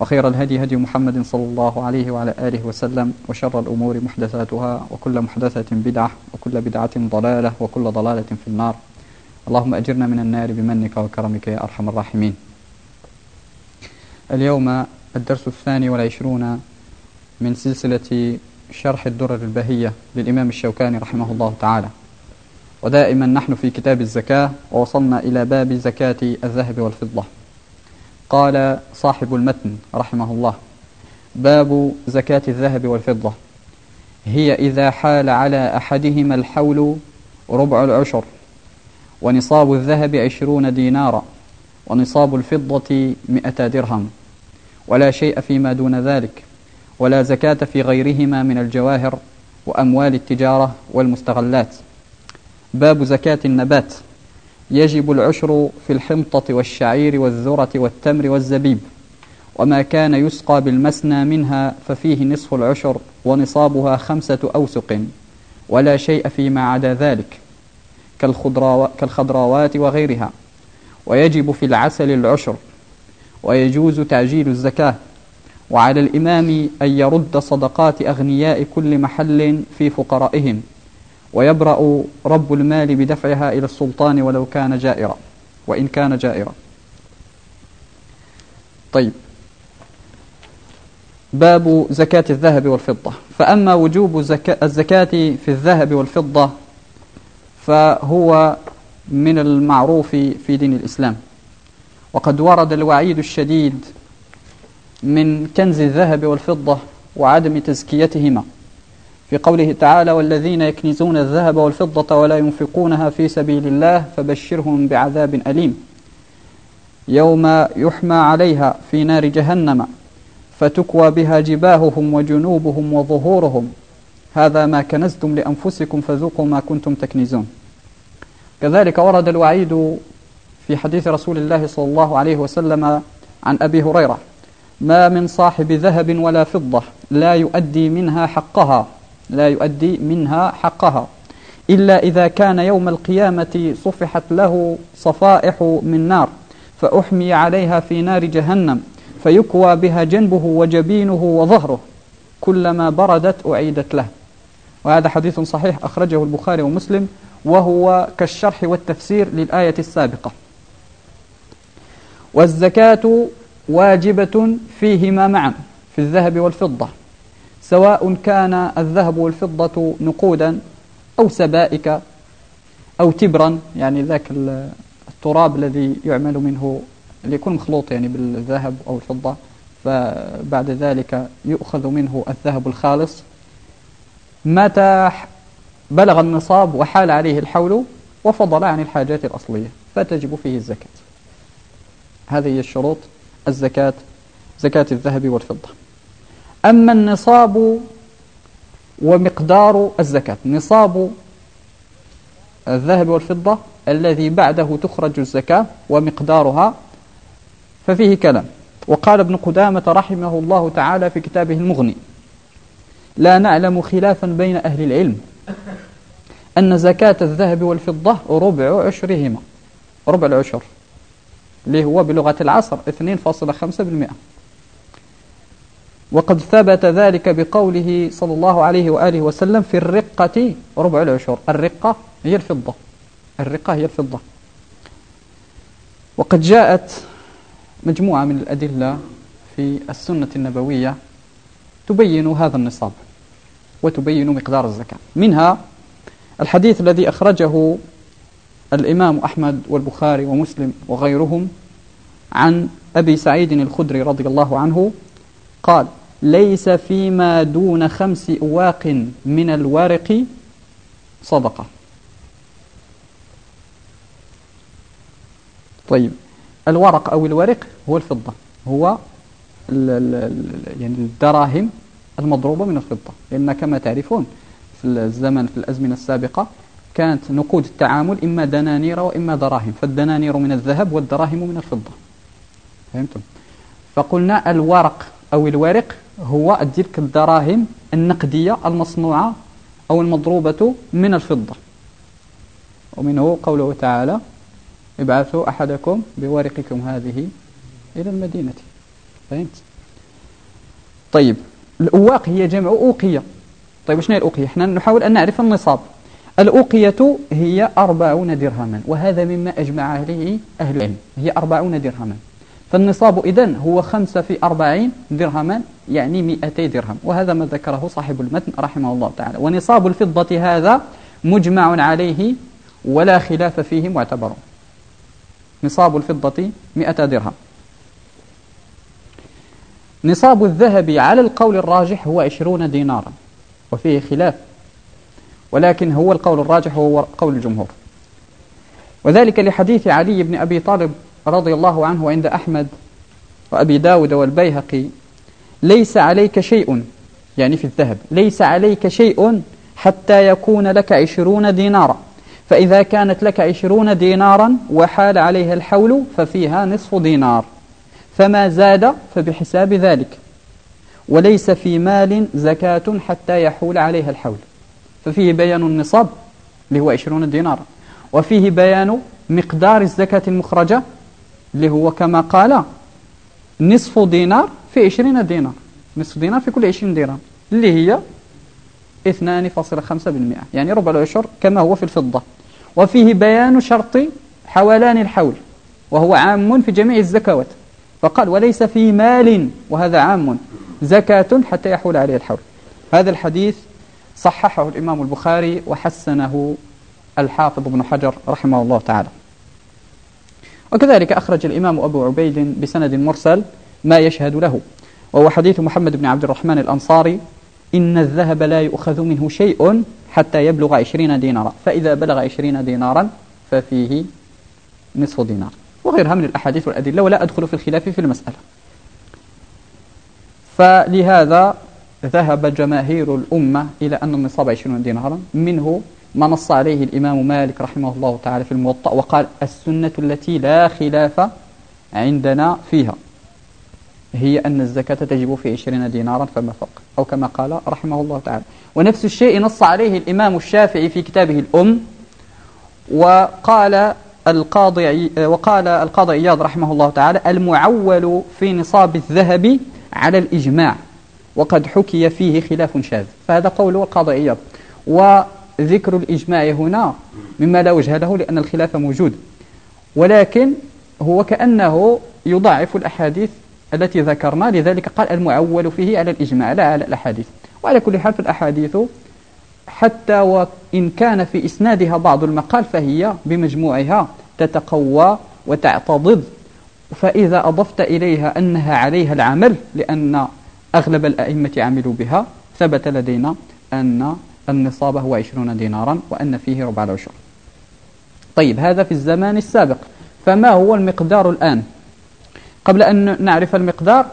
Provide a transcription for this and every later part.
وخير الهدي هدي محمد صلى الله عليه وعلى آله وسلم وشر الأمور محدثاتها وكل محدثة بدعة وكل بدعة ضلالة وكل ضلالة في النار. اللهم أجرنا من النار بمنك وكرمك يا أرحم الراحمين. اليوم الدرس الثاني والعشرون من سلسلة شرح الدرر البهية للإمام الشوكاني رحمه الله تعالى. ودائما نحن في كتاب الزكاة ووصلنا إلى باب زكاة الذهب والفضة. قال صاحب المتن رحمه الله باب زكاة الذهب والفضة. هي إذا حال على أحدهما الحول ربع العشر ونصاب الذهب عشرون دينارا ونصاب الفضة مئة درهم. ولا شيء فيما دون ذلك ولا زكاة في غيرهما من الجواهر وأموال التجارة والمستغلات. باب زكاة النبات. يجب العشر في الحنطة والشعير والذرة والتمر والزبيب وما كان يسقى بالمسنى منها ففيه نصف العشر ونصابها خمسة أوسق ولا شيء فيما عدا ذلك كالخضراوات وغيرها. ويجب في العسل العشر ويجوز تعجيل الزكاة. وعلى الإمام أن يرد صدقات أغنياء كل محل في فقرائهم. ويبرأ رب المال بدفعها إلى السلطان ولو كان جائرا وإن كان جائرا. طيب. باب زكاة الذهب والفضة. فأما وجوب الزكاة في الذهب والفضة فهو من المعروف في دين الإسلام. وقد ورد الوعيد الشديد من كنز الذهب والفضة وعدم تزكيتهما. في قوله تعالى والذين يكنزون الذهب والفضة ولا ينفقونها في سبيل الله فبشرهم بعذاب أليم. يوم يحمى عليها في نار جهنم فتكوى بها جباههم وجنوبهم وظهورهم. هذا ما كنزتم لأنفسكم فذوقوا ما كنتم تكنزون. كذلك ورد الوعيد في حديث رسول الله صلى الله عليه وسلم عن أبي هريرة ما من صاحب ذهب ولا فضة لا يؤدي منها حقها. لا يؤدي منها حقها. إلا إذا كان يوم القيامة صفحت له صفائح من نار فأحمي عليها في نار جهنم فيكوى بها جنبه وجبينه وظهره كلما بردت أعيدت له. وهذا حديث صحيح أخرجه البخاري ومسلم وهو كالشرح والتفسير للآية السابقة. والزكاة واجبة فيهما معا في الذهب والفضة. سواء كان الذهب والفضة نقودا أو سبائك أو تبرا يعني ذاك التراب الذي يعمل منه اللي يكون مخلوط يعني بالذهب أو الفضة فبعد ذلك يؤخذ منه الذهب الخالص. متى بلغ النصاب وحال عليه الحول وفضل عن الحاجات الأصلية فتجب فيه الزكاة. هذه هي الشروط الزكاة زكاة الذهب والفضة. أما النصاب ومقدار الزكاة. نصاب الذهب والفضة الذي بعده تخرج الزكاة ومقدارها ففيه كلام. وقال ابن قدامة رحمه الله تعالى في كتابه المغني لا نعلم خلافا بين أهل العلم أن زكاة الذهب والفضة ربع عشرهما ربع العشر اللي هو بلغة العصر 2.5% وقد ثبت ذلك بقوله صلى الله عليه وآله وسلم في الرقة ربع العشر. الرقة هي الفضة. الرقة هي الفضة. وقد جاءت مجموعة من الأدلة في السنة النبوية تبين هذا النصاب وتبين مقدار الزكاة. منها الحديث الذي أخرجه الإمام أحمد والبخاري ومسلم وغيرهم عن أبي سعيد الخدري رضي الله عنه قال ليس فيما دون خمس أواق من الورق صدقة. طيب الورق أو الورق هو الفضة هو يعني الدراهم المضروبة من الفضة. لأن كما تعرفون في الزمن في الأزمنة السابقة كانت نقود التعامل إما دنانير وإما دراهم. فالدنانير من الذهب والدراهم من الفضة. فهمتم؟ فقلنا الورق أو الورق هو تلك الدراهم النقدية المصنوعة أو المضروبة من الفضة. ومنه قوله تعالى ابعثوا أحدكم بورقكم هذه إلى المدينة. فهمت؟ طيب الأواق هي جمع أوقية. طيب وشنو هي الأوقية؟ إحنا نحاول أن نعرف النصاب. الأوقية هي أربعون درهما وهذا مما أجمع عليه أهل العلم. هي أربعون درهما. فالنصاب إذن هو خمسة في أربعين درهما يعني مئتي درهم. وهذا ما ذكره صاحب المتن رحمه الله تعالى. ونصاب الفضة هذا مجمع عليه ولا خلاف فيه معتبر نصاب الفضة مئة درهم. نصاب الذهب على القول الراجح هو عشرون دينارا وفيه خلاف ولكن هو القول الراجح هو قول الجمهور. وذلك لحديث علي بن أبي طالب رضي الله عنه عند أحمد وأبي داود والبيهقي ليس عليك شيء يعني في الذهب ليس عليك شيء حتى يكون لك عشرون دينارا. فإذا كانت لك عشرون دينارا وحال عليها الحول ففيها نصف دينار. فما زاد فبحساب ذلك. وليس في مال زكاة حتى يحول عليها الحول. ففيه بيان النصاب اللي هو عشرون دينارا. وفيه بيان مقدار الزكاة المخرجة اللي هو كما قال نصف دينار في عشرين دينار. نصف دينار في كل عشرين درهم اللي هي 2.5% يعني ربع العشر كما هو في الفضة. وفيه بيان شرط حولان الحول وهو عام في جميع الزكوات. فقال وليس في مال وهذا عام زكاة حتى يحول عليه الحول. هذا الحديث صححه الإمام البخاري وحسنه الحافظ ابن حجر رحمه الله تعالى. وكذلك أخرج الإمام أبو عبيد بسند مرسل ما يشهد له وهو حديث محمد بن عبد الرحمن الأنصاري إن الذهب لا يؤخذ منه شيء حتى يبلغ عشرين دينارا فإذا بلغ عشرين دينارا ففيه نصف دينار. وغيرها من الأحاديث والأدلة ولا أدخل في الخلاف في المسألة. فلهذا ذهب جماهير الأمة إلى أن النصاب عشرون دينارا منه ما نص عليه الإمام مالك رحمه الله تعالى في الموطأ وقال السنة التي لا خلاف عندنا فيها. هي أن الزكاة تجب في عشرين دينارا فما فوق. أو كما قال رحمه الله تعالى. ونفس الشيء نص عليه الإمام الشافعي في كتابه الأم. وقال القاضي وقال القاضي إياض رحمه الله تعالى المعول في نصاب الذهب على الإجماع. وقد حكي فيه خلاف شاذ. فهذا قول القاضي إياض وذكر الإجماع هنا مما لا وجه له لأن الخلاف موجود. ولكن هو كأنه يضاعف الأحاديث التي ذكرنا لذلك قال المعول فيه على الإجماع لا على الأحاديث وعلى كل حال في الأحاديث حتى وإن كان في إسنادها بعض المقال فهي بمجموعها تتقوى وتعتضد. فإذا أضفت إليها أنها عليها العمل لأن أغلب الأئمة عملوا بها ثبت لدينا أن النصاب هو عشرون دينارا وأن فيه ربع العشر. طيب هذا في الزمان السابق. فما هو المقدار الآن؟ قبل أن نعرف المقدار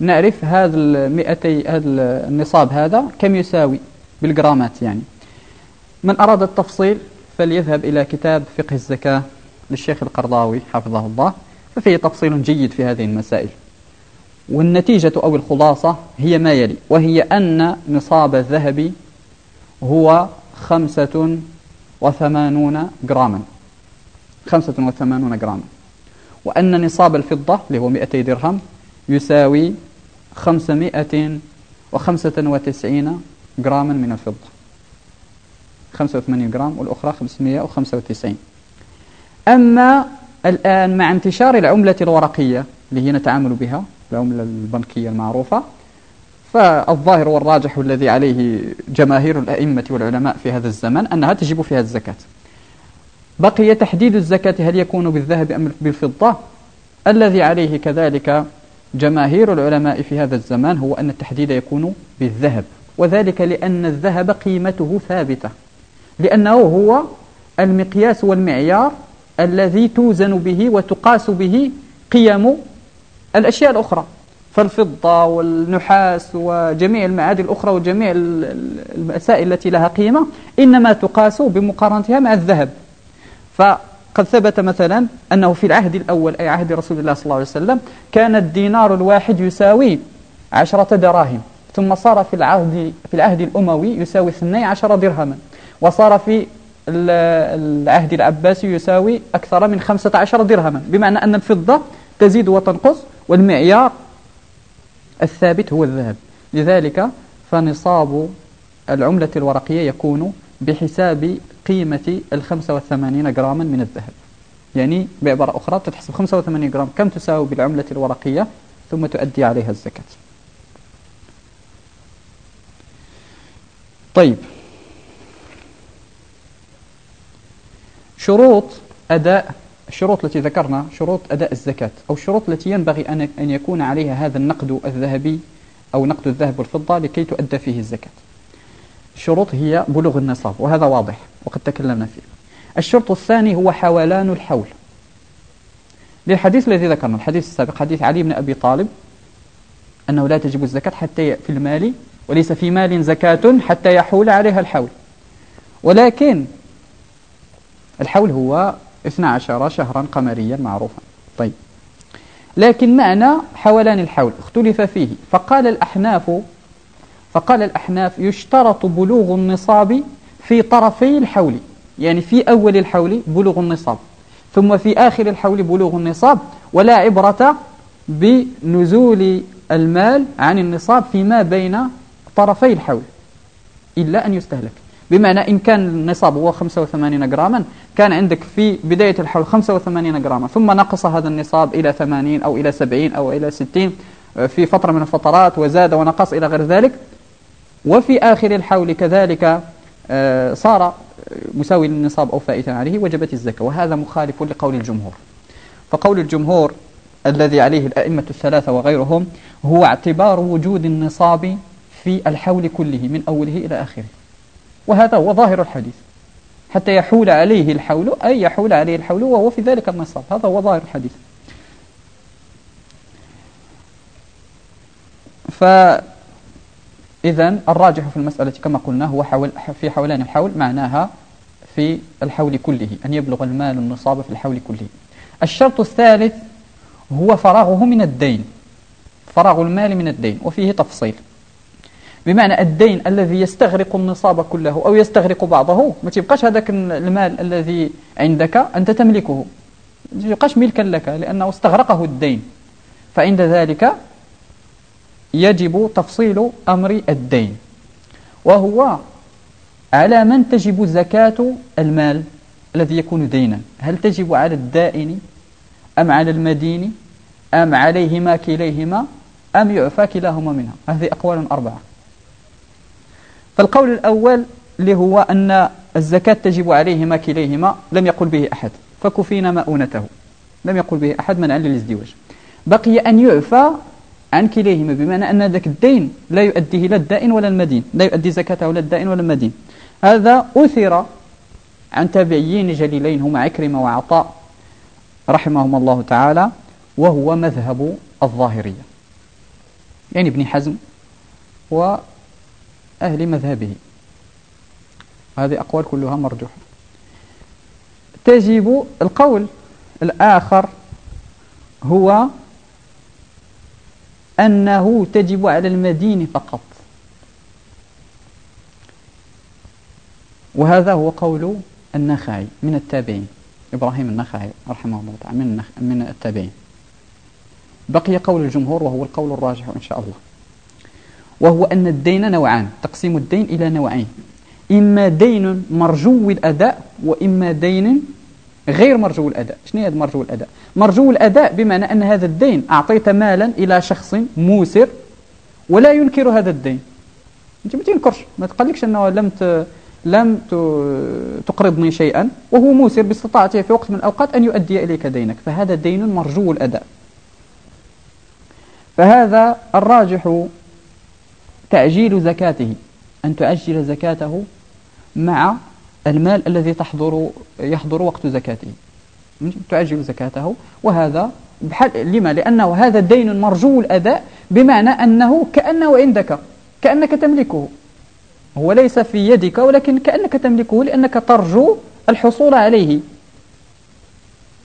نعرف هذا المئتي هذا النصاب هذا كم يساوي بالجرامات يعني. من أراد التفصيل فليذهب إلى كتاب فقه الزكاة للشيخ القرضاوي حفظه الله ففيه تفصيل جيد في هذه المسائل. والنتيجة أو الخلاصة هي ما يلي وهي أن نصاب الذهب هو خمسة وثمانون جراما. خمسة وثمانون جراما. وأن نصاب الفضة اللي هو 200 درهم يساوي 595 جراما من الفضة. 85 جرام والأخرى 595 أما الآن مع انتشار العملة الورقية اللي هي نتعامل بها العملة البنكية المعروفة فالظاهر والراجح الذي عليه جماهير الأئمة والعلماء في هذا الزمن أنها تجب فيها الزكاة. بقي تحديد الزكاة هل يكون بالذهب أم بالفضة؟ الذي عليه كذلك جماهير العلماء في هذا الزمان هو أن التحديد يكون بالذهب وذلك لأن الذهب قيمته ثابتة لأنه هو المقياس والمعيار الذي توزن به وتقاس به قيم الأشياء الأخرى. فالفضة والنحاس وجميع المعادن الأخرى وجميع المسائل التي لها قيمة إنما تقاس بمقارنتها مع الذهب. فقد ثبت مثلا أنه في العهد الأول أي عهد رسول الله صلى الله عليه وسلم كان الدينار الواحد يساوي عشرة دراهم ثم صار في العهد في العهد الأموي يساوي 12 درهما وصار في العهد العباسي يساوي أكثر من 15 درهما بمعنى أن الفضة تزيد وتنقص والمعيار الثابت هو الذهب. لذلك فنصاب العملة الورقية يكون بحساب قيمة ال 85 جراما من الذهب. يعني بعبارة أخرى تتحسب 85 جرام. كم تساوي بالعملة الورقية؟ ثم تؤدي عليها الزكاة. طيب. شروط أداء الشروط التي ذكرنا شروط أداء الزكاة أو الشروط التي ينبغي أن يكون عليها هذا النقد الذهبي أو نقد الذهب والفضة لكي تؤدى فيه الزكاة. الشروط هي بلوغ النصاب وهذا واضح وقد تكلمنا فيه. الشرط الثاني هو حولان الحول. للحديث الذي ذكرنا الحديث السابق حديث علي بن أبي طالب أنه لا تجب الزكاة حتى في المال وليس في مال زكاة حتى يحول عليها الحول. ولكن الحول هو 12 شهرا قمريا معروفا. طيب. لكن معنى حولان الحول اختلف فيه. فقال الأحناف فقال الأحناف يشترط بلوغ النصاب في طرفي الحول. يعني في أول الحول بلوغ النصاب. ثم في آخر الحول بلوغ النصاب. ولا عبرة بنزول المال عن النصاب فيما بين طرفي الحول. إلا أن يستهلك. بمعنى إن كان النصاب هو 85 جراما كان عندك في بداية الحول 85 جراما ثم نقص هذا النصاب إلى 80 أو إلى 70 أو إلى 60 في فترة من الفترات وزاد ونقص إلى غير ذلك. وفي آخر الحول كذلك آه، صار مساوي للنصاب أو فائتا عليه وجبت الزكاة. وهذا مخالف لقول الجمهور. فقول الجمهور الذي عليه الأئمة الثلاثة وغيرهم هو اعتبار وجود النصاب في الحول كله من أوله إلى آخره. وهذا هو ظاهر الحديث. حتى يحول عليه الحول أي يحول عليه الحول وهو في ذلك النصاب هذا هو ظاهر الحديث. فإذا الراجح في المسألة كما قلنا هو حول في حولان الحول معناها في الحول كله أن يبلغ المال النصاب في الحول كله. الشرط الثالث هو فراغه من الدين. فراغ المال من الدين وفيه تفصيل. بمعنى الدين الذي يستغرق النصاب كله أو يستغرق بعضه. ما تبقاش هذاك المال الذي عندك أنت تملكه. ما تبقاش ملكا لك لأنه استغرقه الدين. فعند ذلك يجب تفصيل أمر الدين. وهو على من تجب زكاة المال الذي يكون دينا. هل تجب على الدائن أم على المدين أم عليهما كليهما أم يعفى كلاهما منها؟ هذه أقوال أربعة. فالقول الأول اللي هو أن الزكاة تجب عليهما كليهما لم يقل به أحد فكفينا مؤونته. لم يقل به أحد منعا للازدواج. بقي أن يعفى عن كليهما بمعنى أن ذاك الدين لا يؤديه لا الدائن ولا المدين لا يؤدي زكاته ولا الدائن ولا المدين. هذا أثر عن تابعيين جليلين هما عكرمة وعطاء رحمهم الله تعالى وهو مذهب الظاهرية. يعني ابن حزم و أهل مذهبه. هذه أقوال كلها مرجوحة. تجب القول الآخر هو أنه تجب على المدين فقط. وهذا هو قول النخعي من التابعين. إبراهيم النخعي رحمه الله تعالى من, من التابعين. بقي قول الجمهور وهو القول الراجح إن شاء الله. وهو أن الدين نوعان تقسيم الدين إلى نوعين. إما دين مرجو الأداء وإما دين غير مرجو الأداء. شنو هذا مرجو الأداء؟ مرجو الأداء بمعنى أن هذا الدين أعطيت مالا إلى شخص موسر ولا ينكر هذا الدين. أنت ما تنكرش. ما تقلقش أنه لم لم تقرضني شيئا وهو موسر باستطاعته في وقت من الأوقات أن يؤدي إليك دينك. فهذا دين مرجو الأداء. فهذا الراجح تعجيل زكاته أن تعجل زكاته مع المال الذي تحضر يحضر وقت زكاته. تعجل زكاته وهذا لما؟ لأنه هذا الدين مرجو الأداء بمعنى أنه كأنه عندك كأنك تملكه. هو ليس في يدك ولكن كأنك تملكه لأنك ترجو الحصول عليه.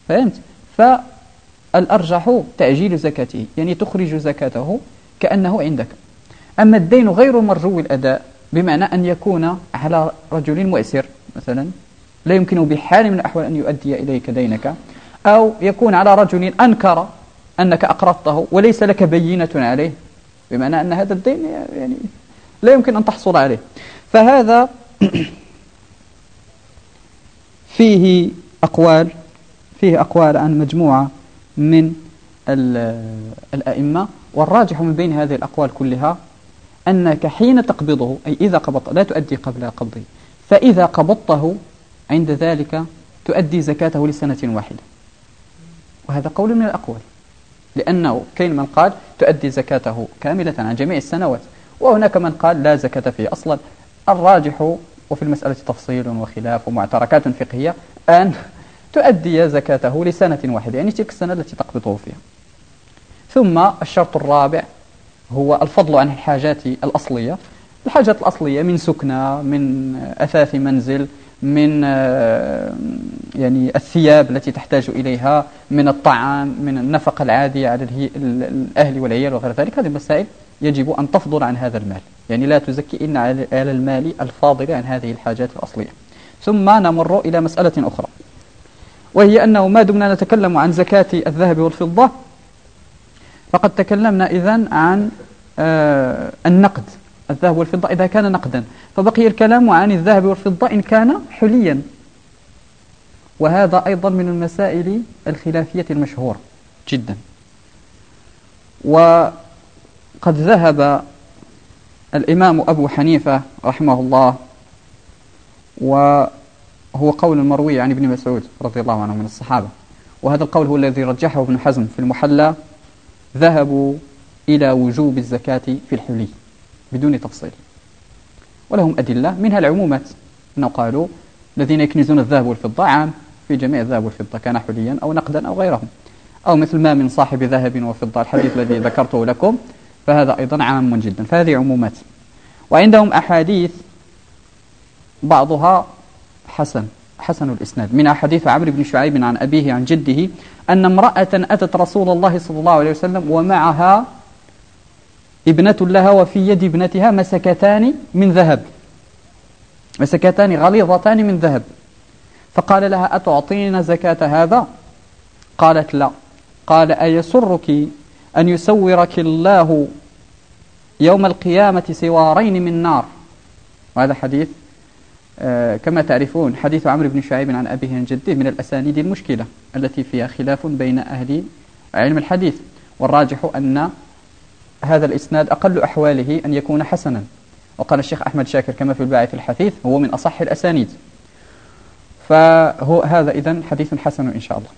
فهمت؟ فالأرجح تعجيل زكاته يعني تخرج زكاته كأنه عندك. أما الدين غير مرجو الأداء بمعنى أن يكون على رجل مؤسر مثلا لا يمكنه بحال من الأحوال أن يؤدي إليك دينك أو يكون على رجل أنكر أنك أقرضته وليس لك بينة عليه بمعنى أن هذا الدين يعني لا يمكن أن تحصل عليه. فهذا فيه أقوال فيه أقوال عن مجموعة من الأئمة والراجح من بين هذه الأقوال كلها أنك حين تقبضه أي إذا قبضت لا تؤدي قبل قبضه. فإذا قبضته عند ذلك تؤدي زكاته لسنة واحدة. وهذا قول من الأقوال. لأنه كاين من قال تؤدي زكاته كاملة عن جميع السنوات. وهناك من قال لا زكاة فيه أصلا. الراجح وفي المسألة تفصيل وخلاف ومعتركات فقهية أن تؤدي زكاته لسنة واحدة. يعني تلك السنة التي تقبضه فيها. ثم الشرط الرابع هو الفضل عن الحاجات الأصلية. الحاجات الأصلية من سكنة من أثاث منزل من آه، يعني الثياب التي تحتاج إليها من الطعام من النفقة العادية على الأهل والعيال وغير ذلك. هذه المسائل يجب أن تفضل عن هذا المال. يعني لا تزكي إلا على المال الفاضل عن هذه الحاجات الأصلية. ثم نمر إلى مسألة أخرى وهي أنه ما دمنا نتكلم عن زكاة الذهب والفضة فقد تكلمنا إذن عن آه النقد الذهب والفضة إذا كان نقدا. فبقي الكلام عن الذهب والفضة إن كان حليا. وهذا أيضا من المسائل الخلافية المشهورة جدا. وقد ذهب الإمام أبو حنيفة رحمه الله وهو قول مروي عن ابن مسعود رضي الله عنه من الصحابة. وهذا القول هو الذي رجحه ابن حزم في المحلى. ذهبوا إلى وجوب الزكاة في الحلي بدون تفصيل. ولهم أدلة منها العمومات. أنه قالوا الذين يكنزون الذهب والفضة عام في جميع الذهب والفضة كان حليا أو نقدا أو غيرهم. أو مثل ما من صاحب ذهب وفضة الحديث الذي ذكرته لكم فهذا أيضا عام جدا. فهذه عمومات. وعندهم أحاديث بعضها حسن. حسن الإسناد. من حديث عمرو بن شعيب عن أبيه عن جده أن امرأة أتت رسول الله صلى الله عليه وسلم ومعها ابنة لها وفي يد ابنتها مسكتان من ذهب. مسكتان غليظتان من ذهب. فقال لها أتعطين زكاة هذا؟ قالت لا. قال أيسرك أن يسورك الله يوم القيامة سوارين من نار؟ وهذا حديث كما تعرفون حديث عمرو بن شعيب عن أبيه عن جده من الأسانيد المشكلة التي فيها خلاف بين أهل علم الحديث والراجح أن هذا الإسناد أقل أحواله أن يكون حسنا. وقال الشيخ أحمد شاكر كما في الباعث الحثيث هو من أصح الأسانيد. فهو هذا إذن حديث حسن إن شاء الله.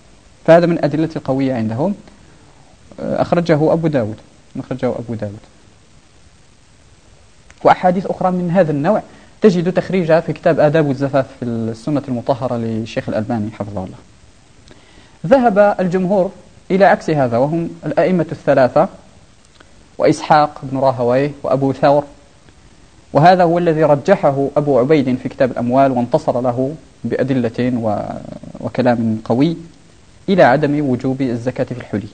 فهذا من أدلة القوية عندهم. أخرجه أبو داود. أخرجه أبو داود. وأحاديث أخرى من هذا النوع تجد تخريجها في كتاب آداب الزفاف في السنة المطهرة للشيخ الألباني حفظه الله. ذهب الجمهور إلى عكس هذا وهم الأئمة الثلاثة وإسحاق بن راهويه وأبو ثور. وهذا هو الذي رجحه أبو عبيد في كتاب الأموال وانتصر له بأدلة وكلام قوي إلى عدم وجوب الزكاة في الحلي.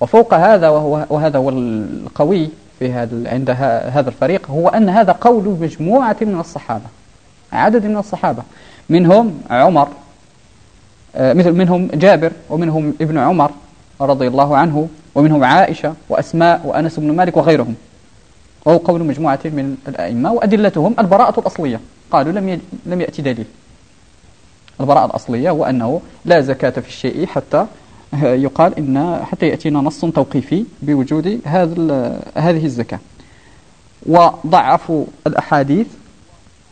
وفوق هذا وهو وهذا هو القوي في هذا عند هذا الفريق هو أن هذا قول مجموعة من الصحابة عدد من الصحابة منهم عمر آه، مثل منهم جابر ومنهم ابن عمر رضي الله عنه ومنهم عائشة وأسماء وأنس بن مالك وغيرهم. وهو قول مجموعة من الأئمة وأدلتهم البراءة الأصلية. قالوا لم لم يأتي دليل. البراءة الأصلية هو أنه لا زكاة في الشيء حتى يقال إن حتى يأتينا نص توقيفي بوجود هذا هذه الزكاة. وضعفوا الأحاديث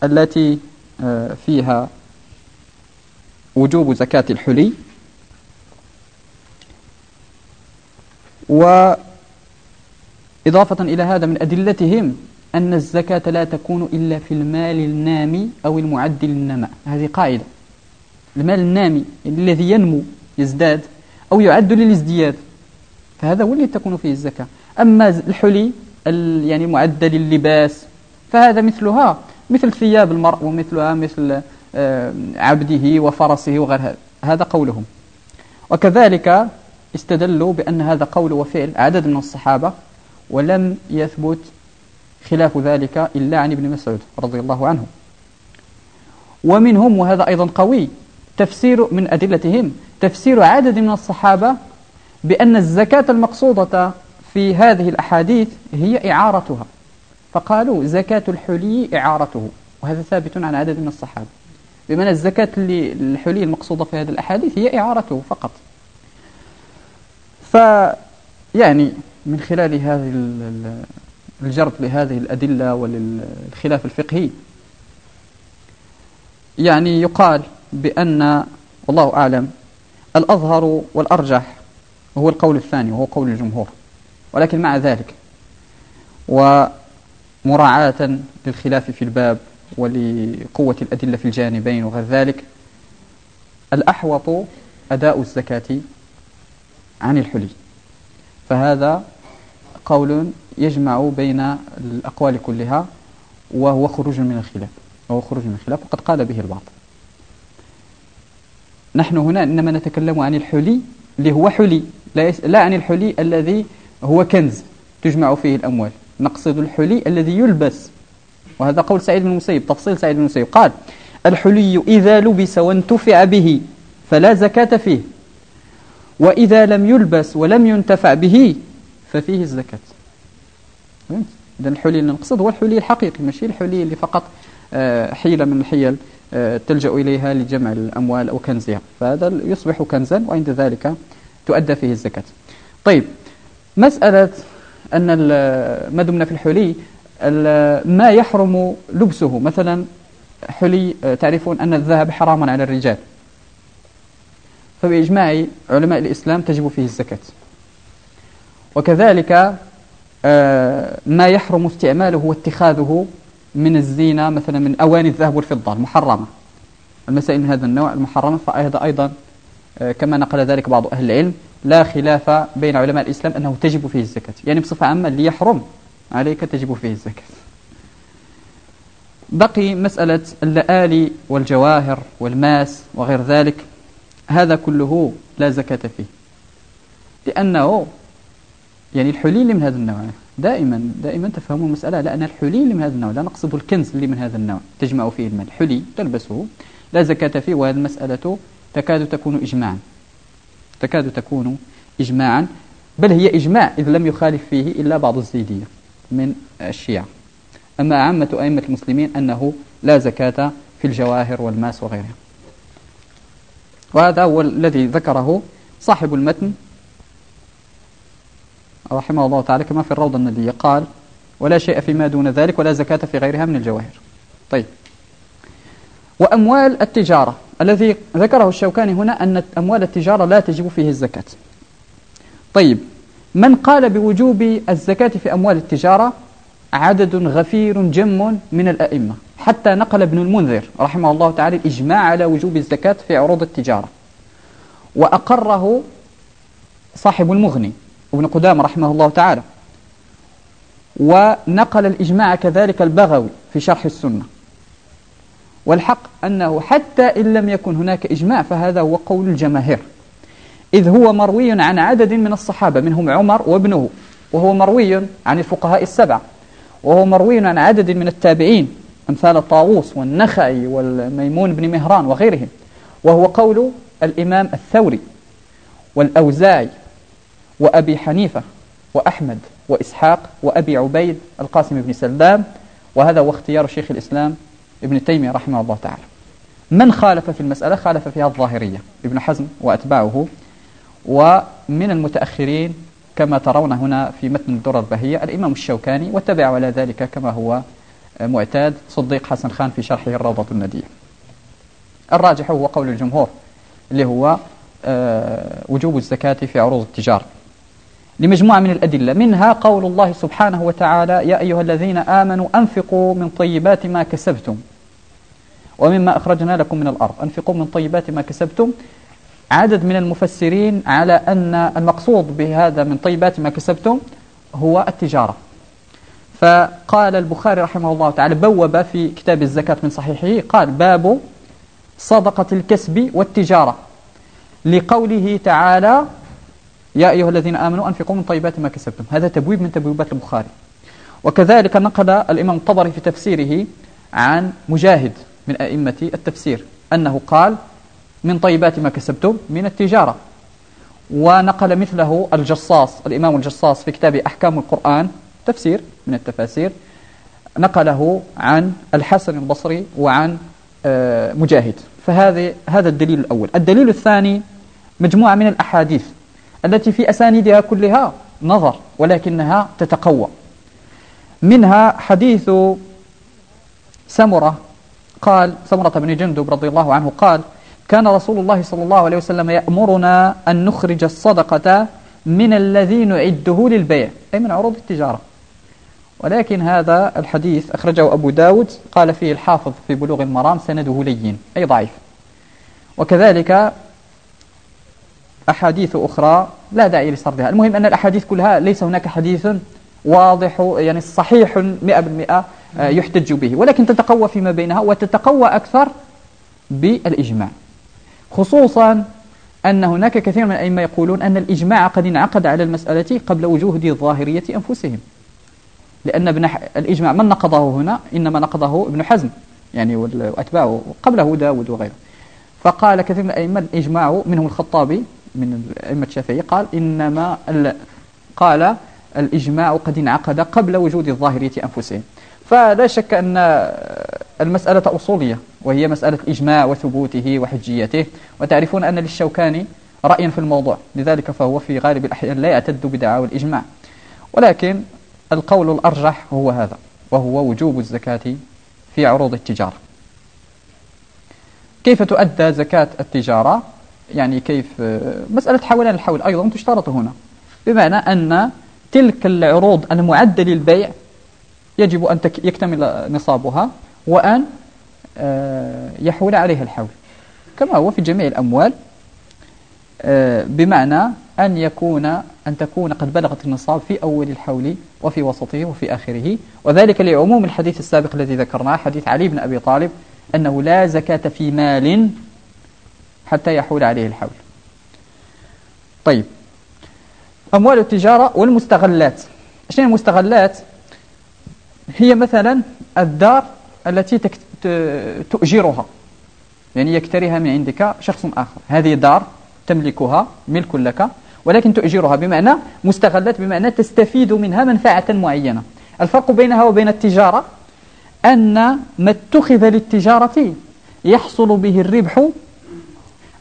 التي آه، فيها وجوب زكاة الحلي. وإضافة إلى هذا من أدلتهم أن الزكاة لا تكون إلا في المال النامي أو المعدل للنماء. هذه قاعدة. المال النامي الذي ينمو يزداد أو يعد للازدياد. فهذا هو الذي تكون فيه الزكاة. أما الحلي يعني معدل اللباس فهذا مثلها مثل ثياب المرء ومثلها مثل آه، عبده وفرسه وغير هذا. هذا قولهم. وكذلك استدلوا بأن هذا قول وفعل عدد من الصحابة ولم يثبت خلاف ذلك إلا عن ابن مسعود رضي الله عنه. ومنهم وهذا أيضا قوي تفسير من أدلتهم. تفسير عدد من الصحابة بأن الزكاة المقصودة في هذه الأحاديث هي إعارتها. فقالوا زكاة الحلي إعارته. وهذا ثابت عن عدد من الصحابة. بمعنى الزكاة الحلي المقصودة في هذه الأحاديث هي إعارته فقط. فيعني من خلال هذه الجرد لهذه الأدلة وللخلاف الفقهي يعني يقال بأن والله أعلم الأظهر والأرجح هو القول الثاني وهو قول الجمهور. ولكن مع ذلك ومراعاة للخلاف في الباب ولقوة الأدلة في الجانبين وغير ذلك الأحوط أداء الزكاة عن الحلي. فهذا قول يجمع بين الأقوال كلها وهو خروج من الخلاف وهو خروج من الخلاف وقد قال به البعض. نحن هنا إنما نتكلم عن الحلي اللي هو حلي لا, يس... لا عن الحلي الذي هو كنز تجمع فيه الأموال. نقصد الحلي الذي يلبس. وهذا قول سعيد بن المسيب تفصيل سعيد بن المسيب. قال الحلي إذا لبس وانتفع به فلا زكاة فيه وإذا لم يلبس ولم ينتفع به ففيه الزكاة. إذا الحلي اللي نقصد هو الحلي الحقيقي ماشي الحلي اللي فقط حيلة من الحيل آه، تلجأ إليها لجمع الأموال أو كنزها. فهذا يصبح كنزا وعند ذلك تؤدى فيه الزكاة. طيب مسألة أن ما دمنا في الحلي؟ ما يحرم لبسه؟ مثلا حلي آه، تعرفون أن الذهب حرام على الرجال. فبإجماع علماء الإسلام تجب فيه الزكاة. وكذلك آه، ما يحرم استعماله واتخاذه من الزينة مثلا من أواني الذهب والفضة المحرمة. المسائل من هذا النوع المحرمة فهذا أيضا آه، كما نقل ذلك بعض أهل العلم لا خلاف بين علماء الإسلام أنه تجب فيه الزكاة. يعني بصفة عامة اللي يحرم عليك تجب فيه الزكاة. بقي مسألة اللآلي والجواهر والماس وغير ذلك. هذا كله لا زكاة فيه. لأنه يعني الحلي من هذا النوع. دائما دائما تفهموا المسألة. لأن الحلي اللي من هذا النوع لا نقصد الكنز اللي من هذا النوع. تجمع فيه المال. حلي تلبسه لا زكاة فيه وهذه المسألة تكاد تكون إجماعا. تكاد تكون إجماعا. بل هي إجماع إذ لم يخالف فيه إلا بعض الزيدية من الشيعة. أما عامة أئمة المسلمين أنه لا زكاة في الجواهر والماس وغيرها. وهذا هو الذي ذكره صاحب المتن رحمه الله تعالى كما في الروضة الندية قال ولا شيء فيما دون ذلك ولا زكاة في غيرها من الجواهر. طيب. وأموال التجارة. الذي ذكره الشوكاني هنا أن أموال التجارة لا تجب فيه الزكاة. طيب. من قال بوجوب الزكاة في أموال التجارة؟ عدد غفير جم من الأئمة. حتى نقل ابن المنذر رحمه الله تعالى الإجماع على وجوب الزكاة في عروض التجارة. وأقره صاحب المغني. ابن قدام رحمه الله تعالى. ونقل الإجماع كذلك البغوي في شرح السنة. والحق أنه حتى إن لم يكن هناك إجماع فهذا هو قول الجماهير. إذ هو مروي عن عدد من الصحابة منهم عمر وابنه وهو مروي عن الفقهاء السبع وهو مروي عن عدد من التابعين أمثال الطاووس والنخعي والميمون بن مهران وغيرهم وهو قول الإمام الثوري والأوزاعي وأبي حنيفة وأحمد وإسحاق وأبي عبيد القاسم بن سلام وهذا هو اختيار شيخ الإسلام ابن تيمية رحمه الله تعالى. من خالف في المسألة؟ خالف فيها الظاهرية ابن حزم وأتباعه ومن المتأخرين كما ترون هنا في متن الدرر البهية الإمام الشوكاني واتبع على ذلك كما هو معتاد صديق حسن خان في شرحه الروضة الندية. الراجح هو قول الجمهور اللي هو آه، وجوب الزكاة في عروض التجارة. لمجموعة من الأدلة. منها قول الله سبحانه وتعالى يا أيها الذين آمنوا أنفقوا من طيبات ما كسبتم ومما أخرجنا لكم من الأرض. أنفقوا من طيبات ما كسبتم. عدد من المفسرين على أن المقصود بهذا من طيبات ما كسبتم هو التجارة. فقال البخاري رحمه الله تعالى بوب في كتاب الزكاة من صحيحه قال باب صدقة الكسب والتجارة. لقوله تعالى يا أيها الذين آمنوا أنفقوا من طيبات ما كسبتم. هذا تبويب من تبويبات البخاري. وكذلك نقل الإمام الطبري في تفسيره عن مجاهد من أئمة التفسير أنه قال من طيبات ما كسبتم من التجارة. ونقل مثله الجصاص الإمام الجصاص في كتاب أحكام القرآن تفسير من التفاسير نقله عن الحسن البصري وعن آه، مجاهد. فهذا هذا الدليل الأول. الدليل الثاني مجموعة من الأحاديث. التي في أسانيدها كلها نظر ولكنها تتقوى. منها حديث سمرة قال سمرة بن جندب رضي الله عنه قال كان رسول الله صلى الله عليه وسلم يأمرنا أن نخرج الصدقة من الذي نعده للبيع أي من عروض التجارة. ولكن هذا الحديث أخرجه أبو داود قال فيه الحافظ في بلوغ المرام سنده لين أي ضعيف. وكذلك أحاديث أخرى لا داعي لسردها المهم أن الأحاديث كلها ليس هناك حديث واضح يعني صحيح مئة بالمئة آه، يحتج به. ولكن تتقوى فيما بينها وتتقوى أكثر بالإجماع. خصوصا أن هناك كثير من الأئمة يقولون أن الإجماع قد انعقد على المسألة قبل وجود الظاهرية أنفسهم. لأن ابن الإجماع من نقضه هنا؟ إنما نقضه ابن حزم يعني وأتباعه قبله داود وغيره. فقال كثير من الأئمة الإجماع منهم الخطابي من الأئمة الشافعية قال إنما قال الإجماع قد انعقد قبل وجود الظاهرية أنفسهم. فلا شك أن المسألة أصولية وهي مسألة الإجماع وثبوته وحجيته. وتعرفون أن للشوكاني رأيا في الموضوع لذلك فهو في غالب الأحيان لا يعتد بدعاوى الإجماع. ولكن القول الأرجح هو هذا وهو وجوب الزكاة في عروض التجارة. كيف تؤدى زكاة التجارة؟ يعني كيف مسألة حولان الحول. أيضا تشترط هنا. بمعنى أن تلك العروض المعدة للبيع يجب أن يكتمل نصابها وأن آه، يحول عليها الحول. كما هو في جميع الأموال آه، بمعنى أن يكون أن تكون قد بلغت النصاب في أول الحول وفي وسطه وفي آخره. وذلك لعموم الحديث السابق الذي ذكرناه حديث علي بن أبي طالب أنه لا زكاة في مال حتى يحول عليه الحول. طيب. أموال التجارة والمستغلات. شنو المستغلات؟ هي مثلا الدار التي تؤجرها. يعني يكتريها من عندك شخص آخر. هذه دار تملكها ملك لك ولكن تؤجرها بمعنى مستغلات بمعنى تستفيد منها منفعة معينة. الفرق بينها وبين التجارة أن ما اتخذ للتجارة يحصل به الربح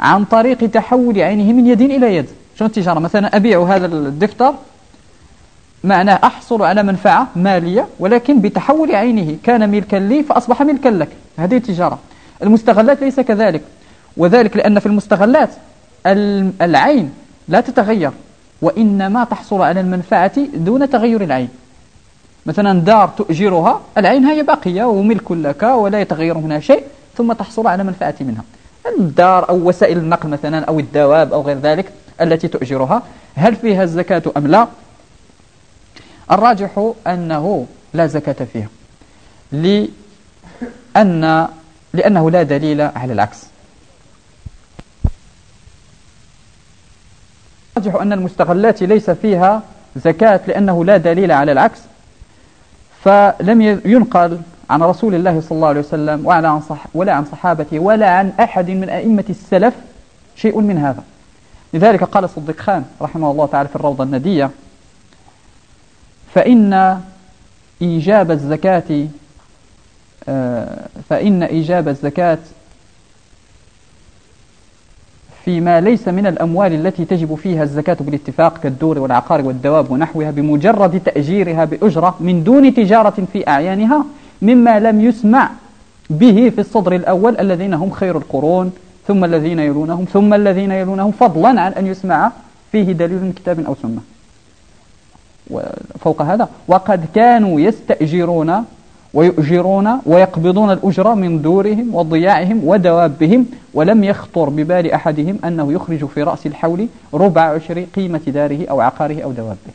عن طريق تحول عينه من يد إلى يد. شنو التجارة؟ مثلا أبيع هذا الدفتر معناه أحصل على منفعة مالية ولكن بتحول عينه كان ملكا لي فأصبح ملكا لك. هذه التجارة. المستغلات ليس كذلك. وذلك لأن في المستغلات العين لا تتغير وإنما تحصل على المنفعة دون تغير العين. مثلا دار تؤجرها العين هي باقية وملك لك ولا يتغير منها شيء ثم تحصل على منفعة منها. الدار أو وسائل النقل مثلا أو الدواب أو غير ذلك التي تؤجرها هل فيها الزكاة أم لا؟ الراجح أنه لا زكاة فيها لأن لأنه لا دليل على العكس. الراجح أن المستغلات ليس فيها زكاة لأنه لا دليل على العكس فلم ينقل عن رسول الله صلى الله عليه وسلم ولا عن, صح ولا عن صحابته ولا عن أحد من أئمة السلف شيء من هذا. لذلك قال صديق خان رحمه الله تعالى في الروضة الندية فإن إيجاب الزكاة آه، فإن إيجاب الزكاة فيما ليس من الأموال التي تجب فيها الزكاة بالاتفاق كالدور والعقار والدواب ونحوها بمجرد تأجيرها بأجرة من دون تجارة في أعيانها مما لم يسمع به في الصدر الأول الذين هم خير القرون ثم الذين يلونهم ثم الذين يلونهم فضلا عن أن يسمع فيه دليل من كتاب أو سنة. فوق هذا وقد كانوا يستأجرون ويؤجرون ويقبضون الأجرة من دورهم وضياعهم ودوابهم ولم يخطر ببال أحدهم أنه يخرج في رأس الحول ربع عشر قيمة داره أو عقاره أو دوابه.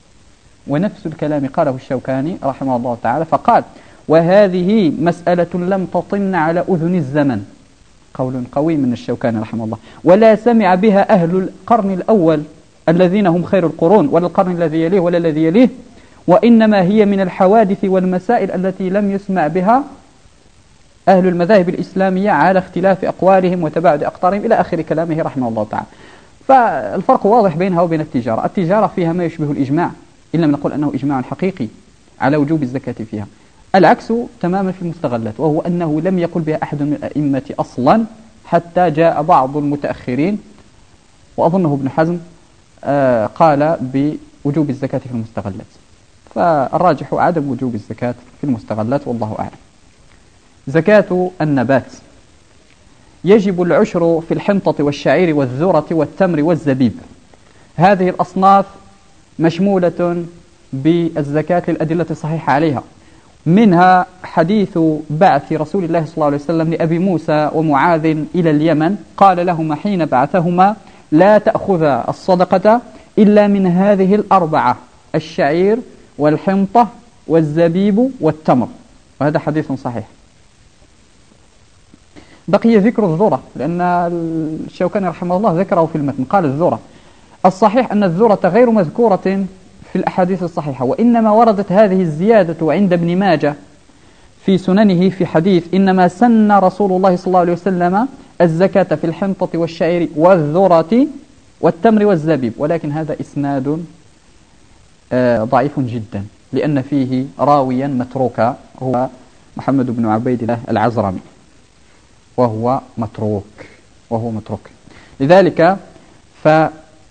ونفس الكلام قاله الشوكاني رحمه الله تعالى فقال وهذه مسألة لم تطن على أذن الزمن. قول قوي من الشوكاني رحمه الله. ولا سمع بها أهل القرن الأول الذين هم خير القرون ولا القرن الذي يليه ولا الذي يليه. وإنما هي من الحوادث والمسائل التي لم يسمع بها أهل المذاهب الإسلامية على اختلاف أقوالهم وتباعد أقطارهم إلى آخر كلامه رحمه الله تعالى. فالفرق واضح بينها وبين التجارة. التجارة فيها ما يشبه الإجماع إن لم نقول أنه إجماع حقيقي على وجوب الزكاة فيها. العكس تماما في المستغلات وهو أنه لم يقل بها أحد من الأئمة أصلا حتى جاء بعض المتأخرين وأظنه ابن حزم آه، قال بوجوب الزكاة في المستغلات. فالراجح عدم وجوب الزكاة في المستغلات والله أعلم. زكاة النبات. يجب العشر في الحنطة والشعير والذرة والتمر والزبيب. هذه الأصناف مشمولة بالزكاة للأدلة الصحيحة عليها. منها حديث بعث رسول الله صلى الله عليه وسلم لأبي موسى ومعاذ إلى اليمن. قال لهما حين بعثهما لا تأخذ الصدقة إلا من هذه الأربعة الشعير والحنطة والزبيب والتمر. وهذا حديث صحيح. بقي ذكر الذرة لأن الشوكاني رحمه الله ذكره في المتن. قال الذرة الصحيح أن الذرة غير مذكورة في الأحاديث الصحيحة وإنما وردت هذه الزيادة عند ابن ماجه في سننه في حديث إنما سن رسول الله صلى الله عليه وسلم الزكاة في الحنطة والشعير والذرة والتمر والزبيب ولكن هذا إسناد آه، ضعيف جدا لأن فيه راويا متروكا هو محمد بن عبيد الله العزرمي وهو متروك وهو متروك. لذلك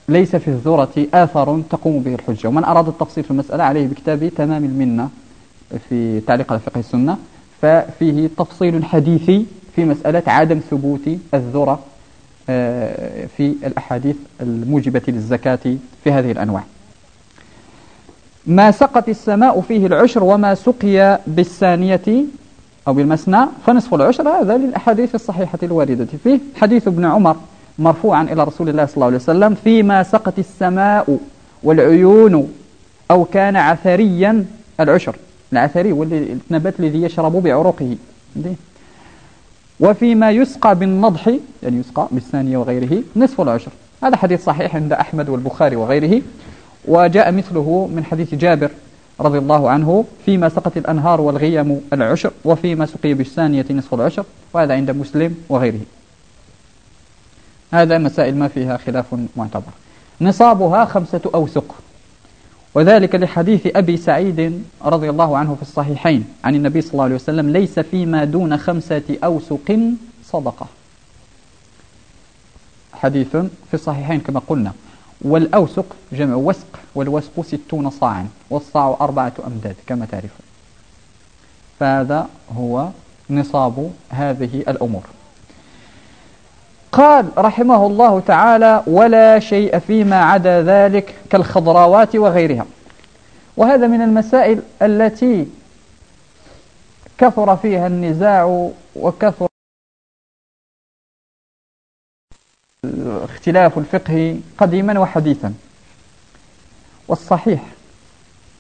فليس في الذرة آثر تقوم به الحجة. ومن أراد التفصيل في المسألة عليه بكتاب تمام المنة في تعليق على فقه السنة. ففيه تفصيل حديثي في مسألة عدم ثبوت الذرة آه، في الأحاديث الموجبة للزكاة في هذه الأنواع. ما سقت السماء فيه العشر وما سقي بالثانية أو بالمسنى فنصف العشر هذا للأحاديث الصحيحة الواردة. فيه حديث ابن عمر مرفوعا إلى رسول الله صلى الله عليه وسلم فيما سقت السماء والعيون أو كان عثريا العشر. العثري هو النبات الذي يشرب بعروقه. وفيما يسقى بالنضح يعني يسقى بالثانية وغيره نصف العشر. هذا حديث صحيح عند أحمد والبخاري وغيره. وجاء مثله من حديث جابر رضي الله عنه فيما سقط الأنهار والغيم العشر وفيما سقي بالثانية نصف العشر وهذا عند مسلم وغيره. هذا مسائل ما فيها خلاف معتبر. نصابها خمسة أوسق. وذلك لحديث أبي سعيد رضي الله عنه في الصحيحين عن النبي صلى الله عليه وسلم ليس فيما دون خمسة أوسق صدقة. حديث في الصحيحين كما قلنا. والأوسق جمع وسق والوسق ستون صاعا والصاع أربعة أمداد كما تعرفون. فهذا هو نصاب هذه الأمور. قال رحمه الله تعالى ولا شيء فيما عدا ذلك كالخضراوات وغيرها. وهذا من المسائل التي كثر فيها النزاع وكثر اختلاف الفقه قديما وحديثا. والصحيح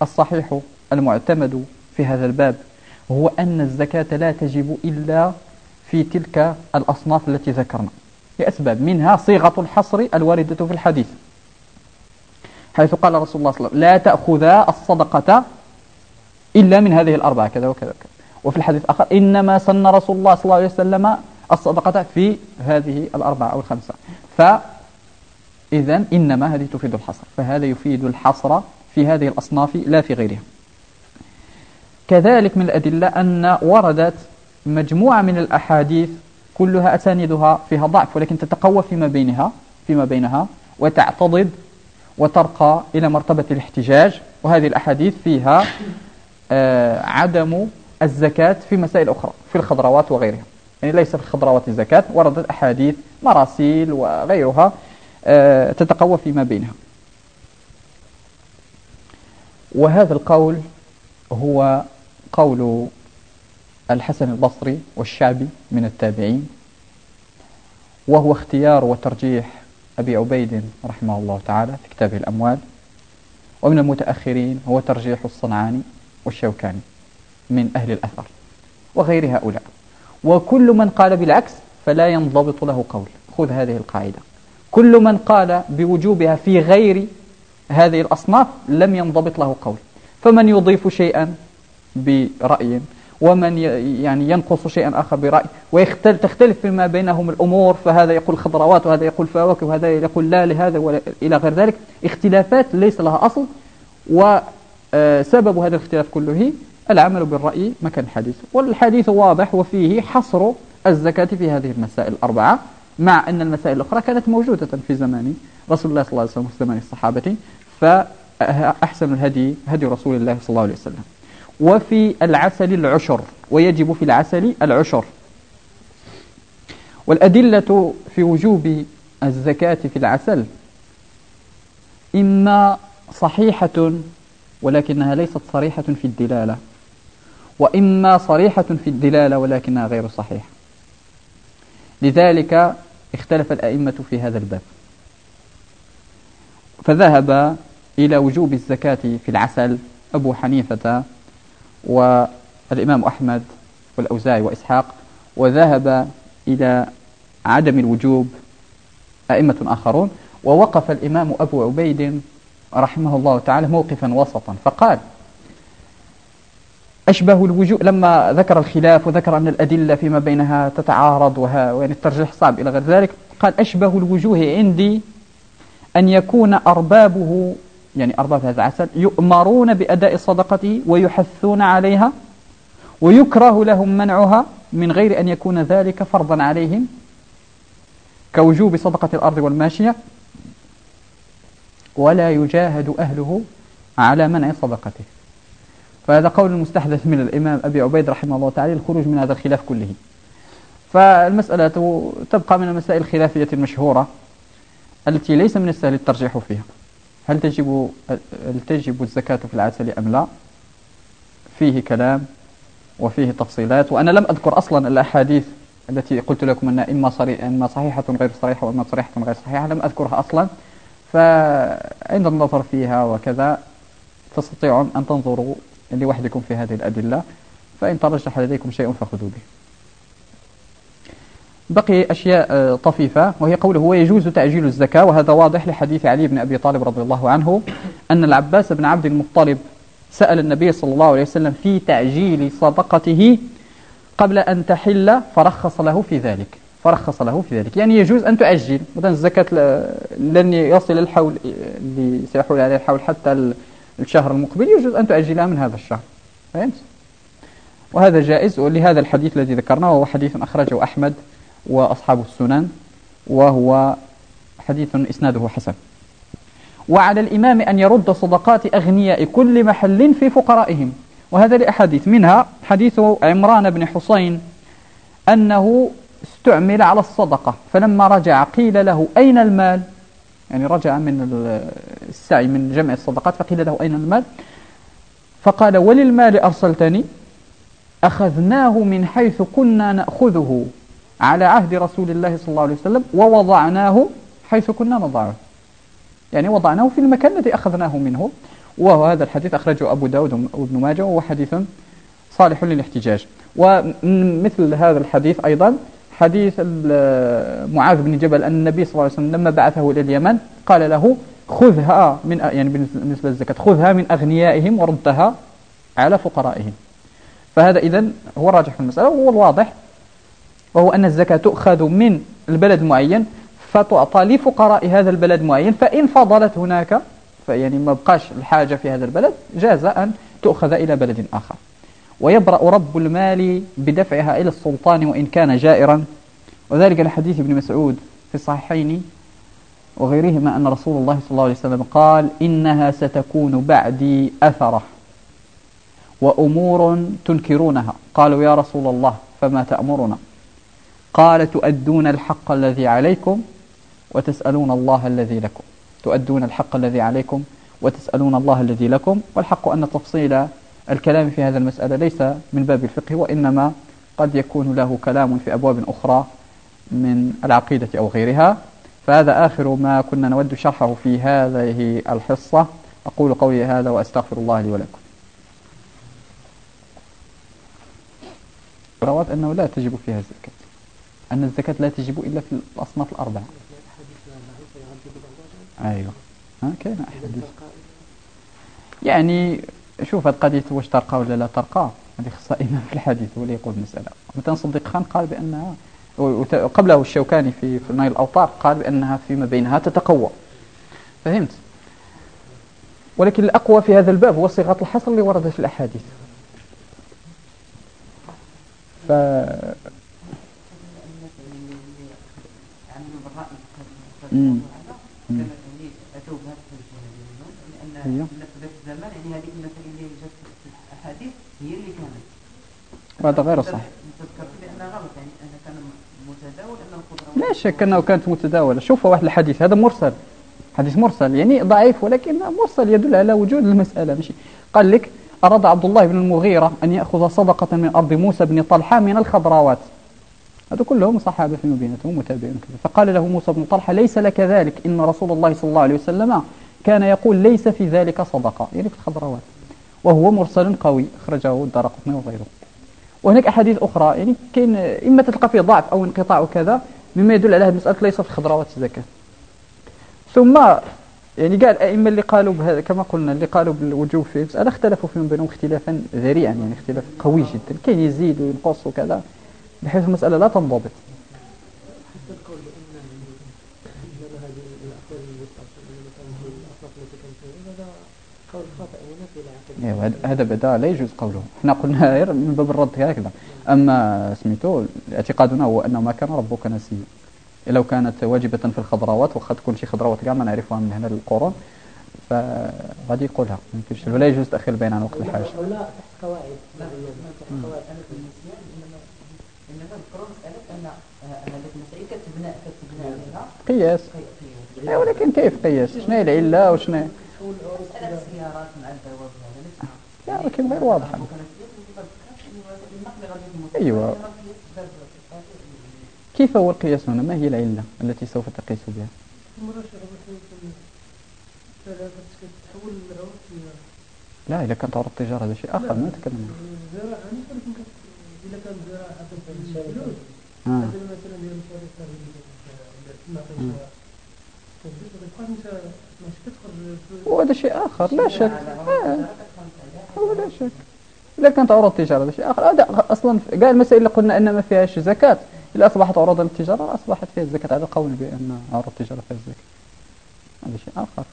الصحيح المعتمد في هذا الباب هو أن الزكاة لا تجب إلا في تلك الأصناف التي ذكرنا. لأسباب منها صيغة الحصر الواردة في الحديث. حيث قال رسول الله صلى الله عليه وسلم لا تأخذا الصدقة إلا من هذه الأربعة. كذا وكذا وكذا. وفي الحديث الآخر إنما سن رسول الله صلى الله عليه وسلم الصدقة في هذه الأربعة أو الخمسة. فإذا إنما هذه تفيد الحصر فهذا يفيد الحصر في هذه الأصناف لا في غيرها. كذلك من الأدلة أن وردت مجموعة من الأحاديث كلها أساندها فيها ضعف ولكن تتقوى فيما بينها فيما بينها وتعتضد وترقى إلى مرتبة الاحتجاج. وهذه الأحاديث فيها آه عدم الزكاة في مسائل أخرى في الخضروات وغيرها. يعني ليس في الخضروات الزكاة وردت أحاديث مراسيل وغيرها آه، تتقوى فيما بينها. وهذا القول هو قول الحسن البصري والشعبي من التابعين وهو اختيار وترجيح أبي عبيد رحمه الله تعالى في كتابه الأموال ومن المتأخرين هو ترجيح الصنعاني والشوكاني من أهل الأثر وغير هؤلاء. وكل من قال بالعكس فلا ينضبط له قول. خذ هذه القاعدة. كل من قال بوجوبها في غير هذه الأصناف لم ينضبط له قول. فمن يضيف شيئا برأي ومن يعني ينقص شيئا آخر برأي وتختلف فيما بينهم الأمور فهذا يقول خضروات وهذا يقول فواكه وهذا يقول لا لهذا إلى غير ذلك. اختلافات ليس لها أصل وسبب هذا الاختلاف كله العمل بالرأي مكان الحديث. والحديث واضح وفيه حصر الزكاة في هذه المسائل الأربعة مع أن المسائل الأخرى كانت موجودة في زمان رسول الله صلى الله عليه وسلم وفي زمان الصحابة فأحسن الهدي هدي رسول الله صلى الله عليه وسلم. وفي العسل العشر ويجب في العسل العشر. والأدلة في وجوب الزكاة في العسل إما صحيحة ولكنها ليست صريحة في الدلالة وإما صريحة في الدلالة ولكنها غير صحيحة. لذلك اختلف الأئمة في هذا الباب. فذهب إلى وجوب الزكاة في العسل أبو حنيفة والإمام أحمد والأوزاعي وإسحاق وذهب إلى عدم الوجوب أئمة آخرون ووقف الإمام أبو عبيد رحمه الله تعالى موقفا وسطا فقال أشبه الوجوه لما ذكر الخلاف وذكر أن الأدلة فيما بينها تتعارض وها ويعني الترجيح صعب إلى غير ذلك قال أشبه الوجوه عندي أن يكون أربابه يعني أرباب هذا العسل يؤمرون بأداء صدقته ويحثون عليها ويكره لهم منعها من غير أن يكون ذلك فرضا عليهم كوجوب صدقة الأرض والماشية. ولا يجاهد أهله على منع صدقته. فهذا قول مستحدث من الإمام أبي عبيد رحمه الله تعالى الخروج من هذا الخلاف كله. فالمسألة تبقى من المسائل الخلافية المشهورة التي ليس من السهل الترجيح فيها. هل تجب هل تجب الزكاة في العسل أم لا؟ فيه كلام وفيه تفصيلات وأنا لم أذكر أصلا الأحاديث التي قلت لكم أنها إما, إما صحيحة غير صحيحة وإما صريحة غير صحيحة لم أذكرها أصلا. فعند النظر فيها وكذا تستطيعون أن تنظروا لوحدكم في هذه الأدلة فإن ترجح لديكم شيء فخذوا به. بقي أشياء آه، طفيفة وهي قوله ويجوز تعجيل الزكاة وهذا واضح لحديث علي بن أبي طالب رضي الله عنه أن العباس بن عبد المطلب سأل النبي صلى الله عليه وسلم في تعجيل صدقته قبل أن تحل فرخص له في ذلك فرخص له في ذلك. يعني يجوز أن تعجل مثلا الزكاة لن يصل الحول اللي سيحول عليه الحول حتى الشهر المقبل يجوز أن تؤجلها من هذا الشهر. فهمت؟ وهذا جائز ولهذا الحديث الذي ذكرناه وهو حديث أخرجه أحمد. وأصحاب السنن وهو حديث إسناده حسن. وعلى الإمام أن يرد صدقات أغنياء كل محل في فقرائهم. وهذا لأحاديث. منها حديث عمران بن حسين أنه استعمل على الصدقة فلما رجع قيل له أين المال؟ يعني رجع من السعي من جمع الصدقات فقيل له أين المال؟ فقال وللمال أرسلتني؟ أخذناه من حيث كنا نأخذه. على عهد رسول الله صلى الله عليه وسلم ووضعناه حيث كنا نضعه. يعني وضعناه في المكان الذي أخذناه منه. وهو هذا الحديث أخرجه أبو داود وابن ماجه وهو حديث صالح للاحتجاج. ومثل هذا الحديث أيضا حديث معاذ بن جبل أن النبي صلى الله عليه وسلم لما بعثه إلى اليمن قال له خذها من يعني بالنسبة للزكاة خذها من أغنيائهم وردها على فقرائهم. فهذا إذن هو الراجح في المسألة وهو الواضح وهو أن الزكاة تؤخذ من البلد المعين فتعطى لفقراء هذا البلد معين فإن فضلت هناك فيعني ما بقاش الحاجة في هذا البلد جاز أن تؤخذ إلى بلد آخر. ويبرأ رب المال بدفعها إلى السلطان وإن كان جائرا. وذلك لحديث ابن مسعود في الصحيحين وغيرهما أن رسول الله صلى الله عليه وسلم قال إنها ستكون بعدي أثرة وأمور تنكرونها. قالوا يا رسول الله فما تأمرنا؟ قال تؤدون الحق الذي عليكم وتسألون الله الذي لكم. تؤدون الحق الذي عليكم وتسألون الله الذي لكم. والحق أن تفصيل الكلام في هذا المسألة ليس من باب الفقه وإنما قد يكون له كلام في أبواب أخرى من العقيدة أو غيرها. فهذا آخر ما كنا نود شرحه في هذه الحصة. أقول قولي هذا وأستغفر الله لي ولكم. روات أنه لا تجب فيها الزكاة أن الزكاة لا تجب إلا في الأصناف الأربعة. أيوة. ها كاين أحاديث. يعني شوف هذه قضية واش ترقى ولا لا ترقى؟ هذه خصها إمام في الحديث هو اللي يقول المسألة. مثلا صديق خان قال بأنها وقبله الشوكاني في في نيل الأوطار قال بأنها فيما بينها تتقوى. فهمت؟ ولكن الأقوى في هذا الباب هو صيغة الحصر اللي وردت في الأحاديث. في الزمان يعني هذا غير صحيح. لا شك أنه كانت متداولة. شوف واحد الحديث هذا مرسل. حديث مرسل يعني ضعيف ولكن مرسل يدل على وجود المسألة. ماشي. قال لك أراد عبد الله بن المغيرة أن يأخذ صدقة من أرض موسى بن طلحة من الخضراوات. هذا كلهم صحابة في مبينتهم متابعين كذا فقال له موسى بن طلحة ليس لك ذلك. إن رسول الله صلى الله عليه وسلم كان يقول ليس في ذلك صدقة. يعني في الخضروات وهو مرسل قوي أخرجه الدار وغيره. وهناك أحاديث أخرى. يعني كاين إما تلقى فيه ضعف أو انقطاع وكذا مما يدل على هذه المسألة ليس في الخضروات الزكاة ثم يعني قال الأئمة اللي قالوا بهذا كما قلنا اللي قالوا بالوجوب في المسألة اختلفوا فيهم بينهم اختلافا ذريعا يعني اختلاف قوي جدا. كاين يزيد وينقص وكذا. بحيث المسألة لا تنضبط. أيوه هذا بدا لا يجوز قوله. إحنا قلنا غير من باب الرد هكذا. أما سميتو اعتقادنا هو أنه ما كان ربك نسيا. لو كانت واجبة في الخضروات وقد تكون شي خضروات كاع ما نعرفها من هنا للقرون فغادي يقولها ما يمكنش. ولا يجوز تأخير بين عن وقت الحاجة. لا تحت قواعد لا تحت قواعد. أنا في النسيان انما انما ان هذيك المسائل كتبنى كتبنى عليها قياس قياس ولكن كيف قياس شنو هي العله وشنو مساله السيارات مع البواب لا ولكن غير واضحه أيوه كيف هو القياس هنا ما هي العلة التي سوف تقيس بها لا إذا كانت عروض التجارة هذا شيء آخر ما نتكلم كان وهذا شيء آخر لا شك. آه. لا شك. إذا كانت عروض التجارة هذا شيء آخر. هذا أصلا قال المسائل اللي قلنا أن ما فيهاش زكاة إذا أصبحت عروض التجارة أصبحت فيها الزكاة. هذا قول بأن عروض التجارة فيها الزكاة. هذا شيء آخر.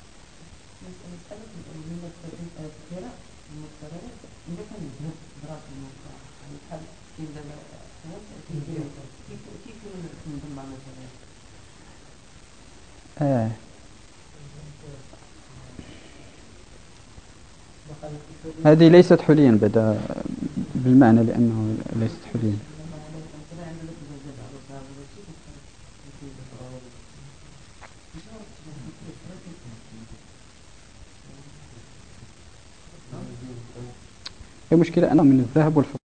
آه. هذه ليست حليا بدا بالمعنى لأنه ليست حليا هي مشكلة أنا من الذهب والفضة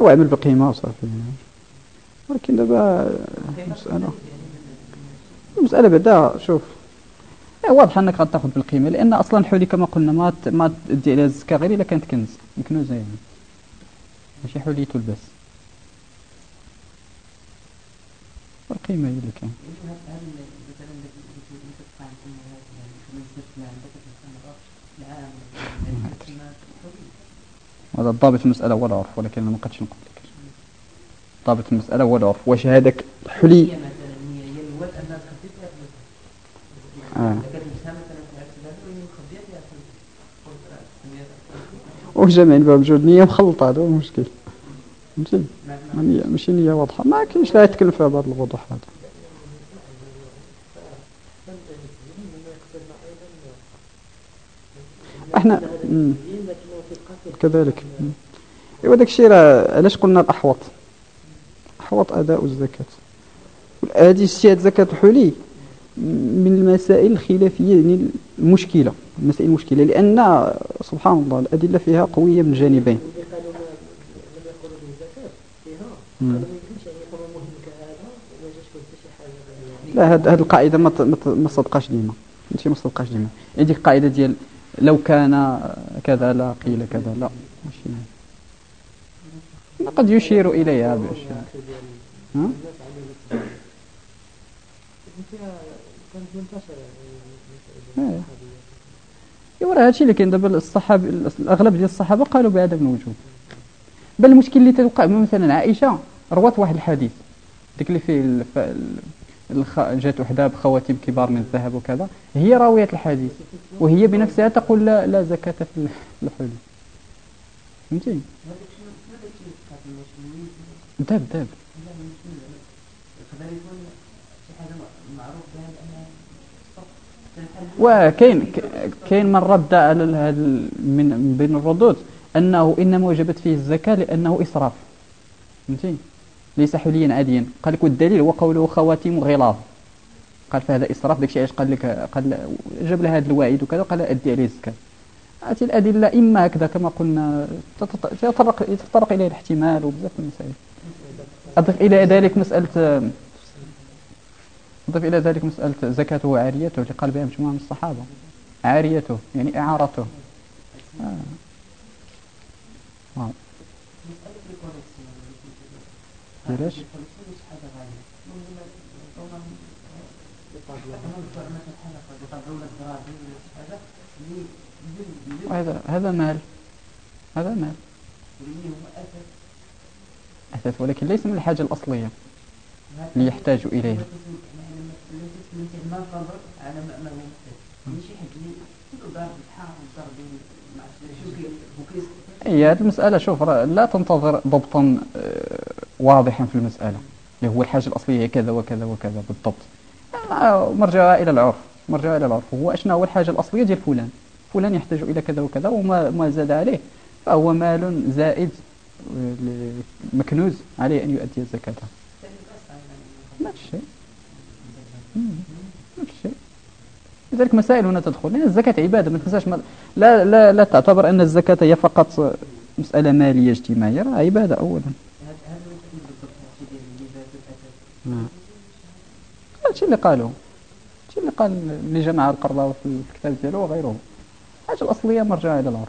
هو عمل بقيمة وصافي. ولكن دابا مسألة. المسألة بعدا شوف. واضح أنك غتاخذ بالقيمة لأن أصلا الحولي كما قلنا ما ما تدي عليها الزكاه غير إلا كانت كنز. مكنوزه يعني ماشي حولي تلبس. القيمة هي اللي كان هذا الضابط المسألة هو العرف ولكن أنا ما قدش نقول لك. ضابط المسألة هو العرف واش هذاك؟ حلي. آه. وجمع باب جوج نية مخلطة هذا هو المشكل فهمتي ماشي نية واضحة. ما كاينش لا يتكلم فيها بهذا الوضوح هذا. إحنا كذلك. إيوا داك الشيء راه علاش قلنا الأحوط؟ أحوط أداء الزكاة. هذه الشيء زكاة الحلي من المسائل الخلافية يعني المشكلة. المسائل المشكلة لأن سبحان الله الأدلة فيها قوية من جانبين. لا هاد هاد القاعدة ما ما صدقاش ديما. ماشي ما صدقاش ديما. يعني ديك القاعدة ديال لو كان كذا لا قيل كذا لا. ماشي. قد يشير إليها باش ها؟ ايوا راه هادشي اللي كاين دابا الصحابه الأغلب ديال الصحابة قالوا بعدم الوجوب بل المشكل اللي توقع مثلا عائشة روات واحد الحديث. ديك اللي فيه الخ... جات وحدة بخواتيم كبار من الذهب وكذا. هي راوية الحديث وهي بنفسها تقول لا لا زكاة في الحلي فهمتي؟ داب داب وكاين كاين من رد على هذا من بين الردود. أنه إنما وجبت فيه الزكاة لأنه إسراف. فهمتي؟ ليس حليا عاديا قال لك والدليل هو قوله خواتيم غلاظ. قال فهذا إسراف داكشي علاش قال لك قال جاب له هذا الوعيد وكذا قال أدي عليه الزكاة. هذه الأدلة إما هكذا كما قلنا تتطرق يتطرق اليه الاحتمال وبزاف المسائل. أضف إلى ذلك مسألة أضف إلى ذلك مسألة زكاته وعاريته اللي قال بها مجموعة من الصحابة. عاريته يعني إعارته. آه. آه. علاش هذا هذا مال. هذا مال. أثاث ولكن ليس من الحاجة الأصلية اللي يحتاج إليها هي هذه المسألة شوف لا تنتظر ضبطا آه، واضحا في المسألة اللي هو الحاجة الأصلية هي كذا وكذا وكذا بالضبط. مرجعها إلى العرف مرجعها إلى العرف. هو أشنا هو الحاجة الأصلية ديال فلان؟ فلان يحتاج إلى كذا وكذا وما ما زاد عليه. فهو مال زائد مكنوز عليه أن يؤدي الزكاة. نفس الشيء نفس الشيء لذلك مسائل هنا تدخل. لأن الزكاة عبادة ما تنساش لا, لا, لا تعتبر أن الزكاة هي فقط مسألة مالية اجتماعية عبادة أولا. هادشي اللي قالوا. هادشي اللي قال اللي جمع القرضاوي في الكتاب ديالو وغيره الحاجة الأصلية مرجعة إلى العرف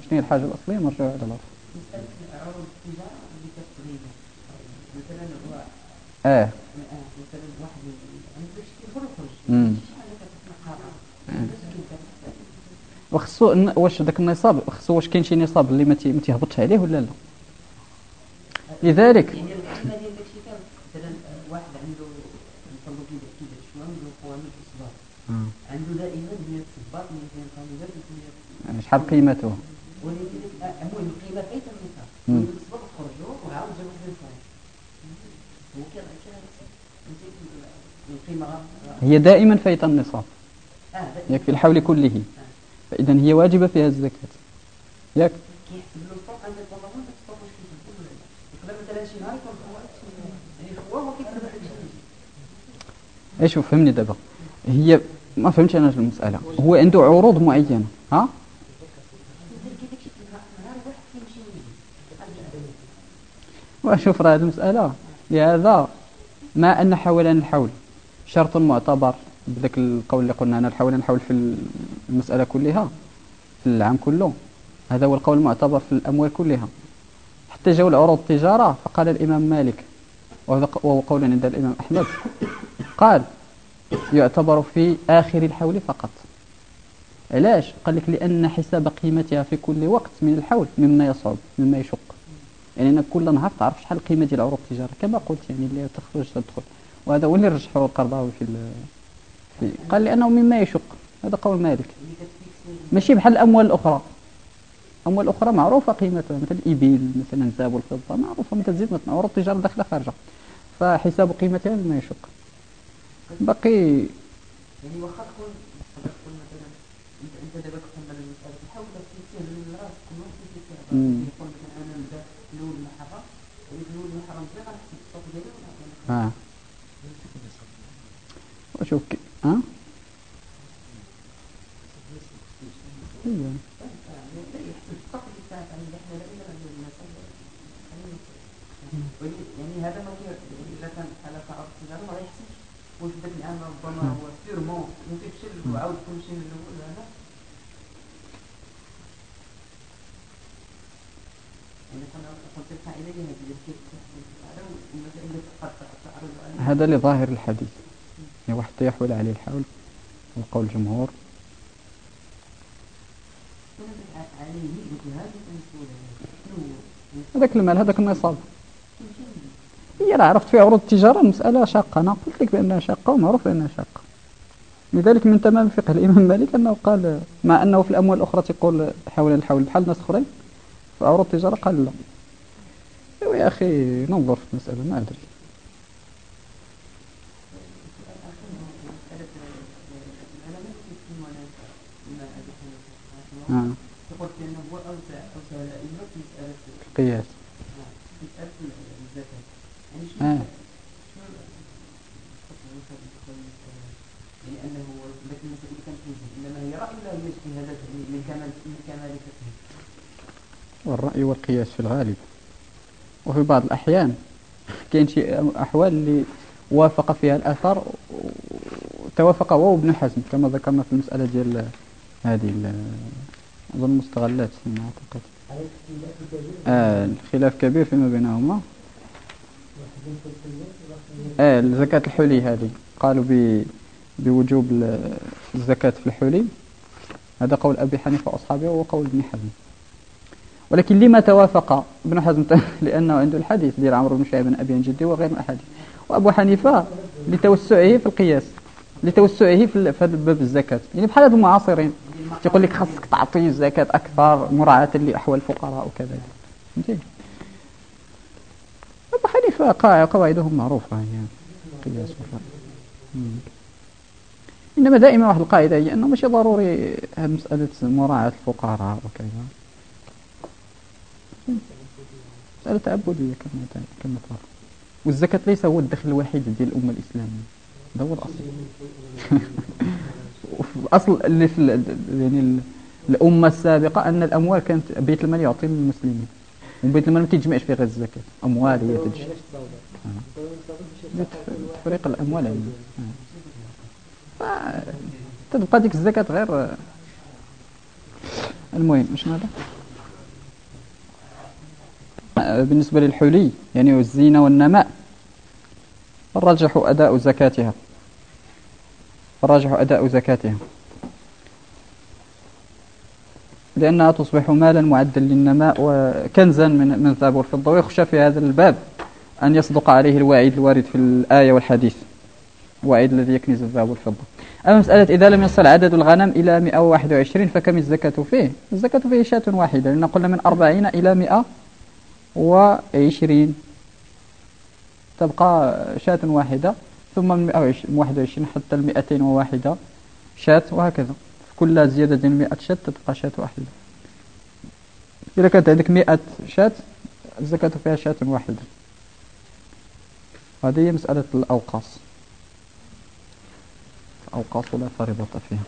شنو هي الحاجة الأصلية؟ مرجعة إلى العرف آه. وخصو واش داك النصاب خصو واش كاين شي نصاب اللي ما تيهبطش عليه ولا لا؟ لذلك يعني عنده دائما 100 صباط 200 يعني شحال قيمته ولكن المهم القيمه فايته من الصباط خرجوا وعاود جابوا في هي دائما فايته النصاب. آه يكفي الحول كله. فاذا هي واجبة فيها الزكاة. ياك. إيش فهمني دابا. هي ما فهمتش أنا المسألة. هو عنده عروض معينة. ها؟ وأشوف راه هذه المسألة. لهذا ما أن حولان الحول. شرط معتبر بذاك القول اللي قلنا أنا الحولان الحول في المسألة كلها في العام كله. هذا هو القول المعتبر في الأموال كلها. حتى جاءوا العروض التجارة فقال الإمام مالك وهو قول عند الإمام أحمد قال يعتبر في آخر الحول فقط. علاش؟ قال لك لأن حساب قيمتها في كل وقت من الحول مما يصعب مما يشق. يعني أنك كل نهار تعرف شحال القيمة ديال عروض التجارة كما قلت يعني اللي تخرج تدخل. وهذا هو اللي رجحه القرضاوي في, في قال لأنه مما يشق. هذا قول مالك. ماشي بحال الأموال الأخرى. الأموال الأخرى معروفة قيمتها مثل الإبل مثلا الذهب والفضة معروفة متى تزيد مثلا عروض التجارة داخلة خارجة. فحساب قيمتها ما يشق. باقي يعني واخا تكون انت دابا كتحمل المسألة تحاول تفهم من راسك كل مثلا أنا نبدا الأول المحرم الأول المحرم غنحسب الصوت ديالي آه وشوف ها أيوه يعني هذا ما اذا على ربما هو سيرمون ممكن وعاود كل شيء من الأول هذا لظاهر الحديث. يعني واحد يحول عليه الحول وقول الجمهور هذاك المال هذاك النصاب. هي لا عرفت في عروض التجارة المسألة شاقة. أنا قلت لك بأنها شاقة ومعروف بأنها شاقة. لذلك من تمام فقه الإمام مالك أنه قال مع أنه في الأموال الأخرى تقول حول الحول بحال الناس الآخرين في عروض التجارة قال لا. يا أخي ننظر في المسألة ما أدري آه. قياس آه. لأنه لكن المسائل كانت انما هي هي اجتهادات لكمال لكمال فقهه والرأي والقياس في الغالب وفي بعض الأحيان كاين شي أحوال اللي وافق فيها الأثر توافق هو وابن حزم كما ذكرنا في المسألة ديال هذه أظن مستغلات أعتقد. آه الخلاف كبير فيما بينهما. آه زكاة الحلي هذه. قالوا بوجوب الزكاة في الحلي. هذا قول أبي حنيفة وأصحابه وقول ابن حزم. ولكن لما توافق ابن حزم لأنه عنده الحديث ديال عمرو بن شعيب بن أبي جدي وغير من الأحاديث. وأبو حنيفة لتوسعه في القياس لتوسعه في باب الزكاة. يعني بحال هذو المعاصرين تيقول لك خاصك تعطي الزكاة أكثر مراعاة لأحوال الفقراء وكذا. فهمتي؟ أبو حنيفة قواعدهم معروفة هي قياس إنما دائما واحد القاعدة هي أنه ماشي ضروري مسألة مراعاة الفقراء وكذا. مسألة تعبدية كما كما تعرف والزكاة ليس هو الدخل الوحيد ديال الأمة الإسلامية. هذا هو الأصل. الأصل اللي في يعني الأمة السابقة أن الأموال كانت بيت المال يعطي للمسلمين. وبيت المال ما تيجمعش فيه غير الزكاة. أموال هي تجي تفريق الأموال يعني تبقى ديك الزكاة غير المهم شنو هذا بالنسبة للحلي يعني والزينة والنماء. الراجح أداء زكاتها. الراجح أداء زكاتها. لأنها تصبح مالا معدا للنماء وكنزا من من الذهب والفضة ويخشى في هذا الباب أن يصدق عليه الوعيد الوارد في الآية والحديث. الوعيد الذي يكنز الذهب والفضة أما مسألة إذا لم يصل عدد الغنم إلى 121 فكم الزكاة فيه؟ الزكاة فيه شاة واحدة. لأن قلنا من 40 إلى 120 تبقى شاة واحدة ثم من 121 حتى ال 201 شاة وهكذا. كل زيادة 100 شاة تبقى شاة واحدة. إذا كانت عندك 100 شاة الزكاة فيها شاة واحدة. هذه هي مسألة الأوقاص أوقاص لا فريضة فيها.